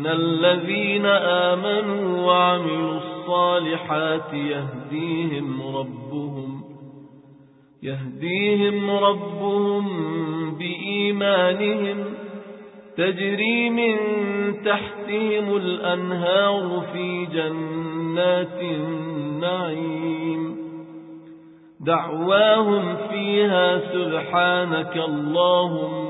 إن الذين آمنوا وعملوا الصالحات يهديهم ربهم يهديهم ربهم بإيمانهم تجري من تحتهم الأنهار في جنات النعيم دعواهم فيها سبحانك اللهم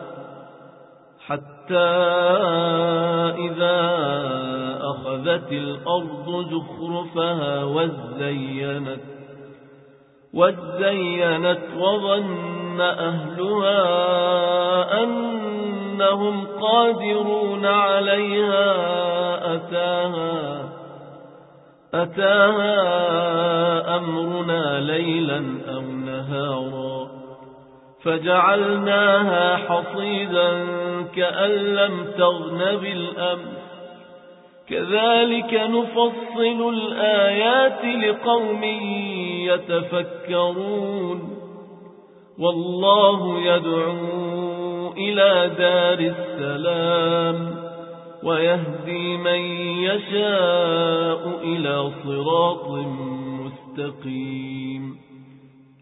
حتى إذا أخذت الأرض زخرفها وزينت وزينت وظن أهلها أنهم قادرون عليها. أتاها أتاها أمرنا ليلا أو نهارا. فجعلناها حصيدا كأن لم تغن بالأمر كذلك نفصل الآيات لقوم يتفكرون. والله يدعو إلى دار السلام ويهدي من يشاء إلى صراط مستقيم.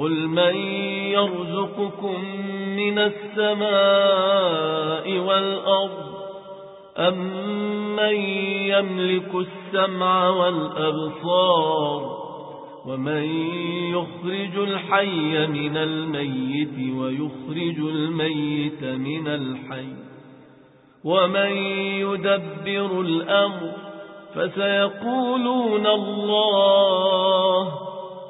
قل من يرزقكم من السماء والأرض أم من يملك السمع والأبصار ومن يخرج الحي من الميت ويخرج الميت من الحي ومن يدبر الأمر فسيقولون الله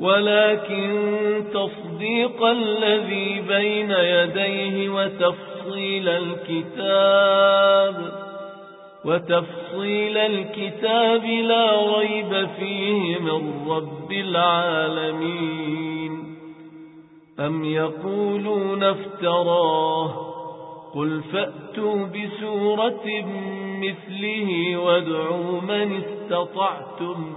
ولكن تصديق الذي بين يديه وتفصيل الكتاب وتفصيل الكتاب لا ريب فيه من رب العالمين. أم يقولون افتراه؟ قل فأتوا بسورة مثله وادعوا من استطعتم.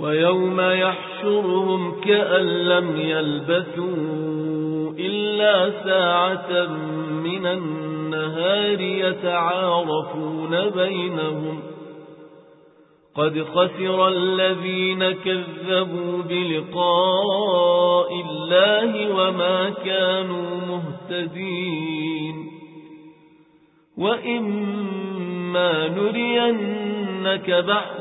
ويوم يحشرهم كأن لم يلبثوا إلا ساعة من النهار يتعارفون بينهم قد خسر الذين كذبوا بلقاء الله وما كانوا مهتدين وإما نرينك بعض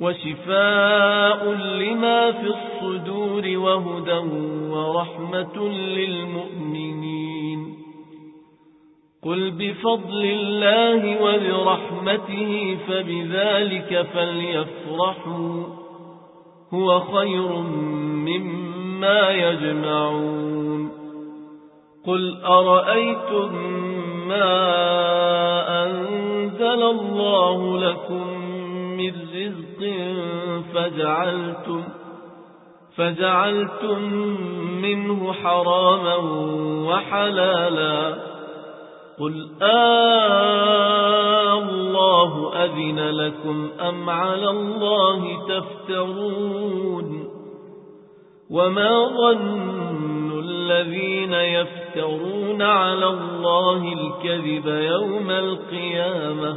وشفاء لما في الصدور وهدى ورحمة للمؤمنين. قل بفضل الله وبرحمته فبذلك فليفرحوا هو خير مما يجمعون. قل أرأيتم ما أنزل الله لكم من رزق فجعلتم فجعلتم منه حراما وحلالا قل آه الله أذن لكم أم على الله تفترون وما ظن الذين يفترون على الله الكذب يوم القيامة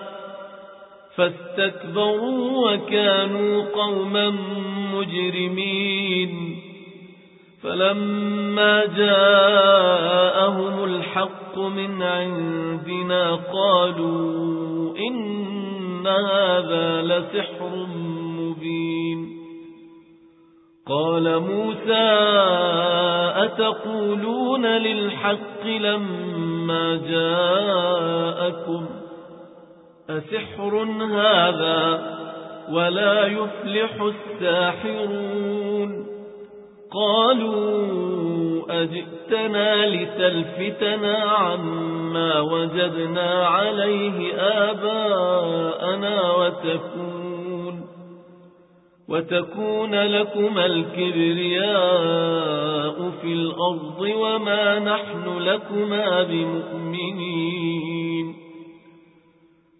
فاستكبروا وكانوا قوما مجرمين. فلما جاءهم الحق من عندنا قالوا إن هذا لسحر مبين. قال موسى أتقولون للحق لما جاءكم؟ أسحر هذا ولا يفلح الساحرون. قالوا أجئتنا لتلفتنا عما وجدنا عليه آباءنا وتكون وتكون لكما الكبرياء في الأرض وما نحن لكما بمؤمنين.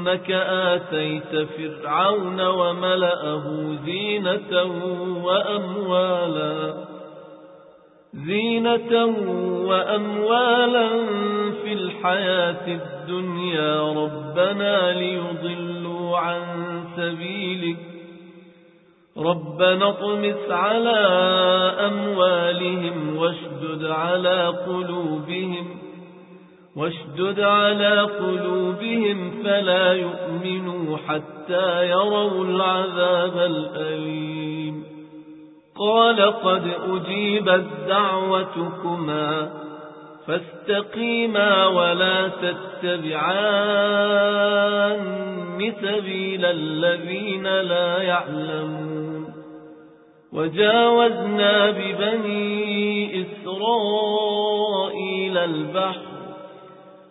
إنك آتيت فرعون وملأه زينة وأموالا زينة وأموالا في الحياة الدنيا ربنا ليضلوا عن سبيلك ربنا اطمس على أموالهم واشدد على قلوبهم واشدد على قلوبهم فلا يؤمنوا حتى يروا العذاب الأليم. قال قد أجيبت دعوتكما فاستقيما ولا تتبعان سبيل الذين لا يعلمون. وجاوزنا ببني إسرائيل البحر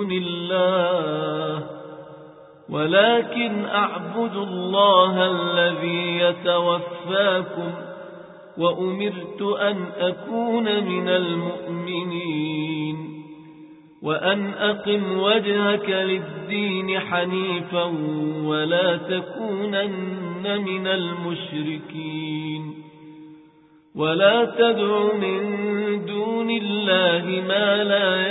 دون الله ولكن أعبد الله الذي يتوفاكم وأمرت أن أكون من المؤمنين وأن أقم وجهك للدين حنيفا ولا تكونن من المشركين. ولا تدع من دون الله ما لا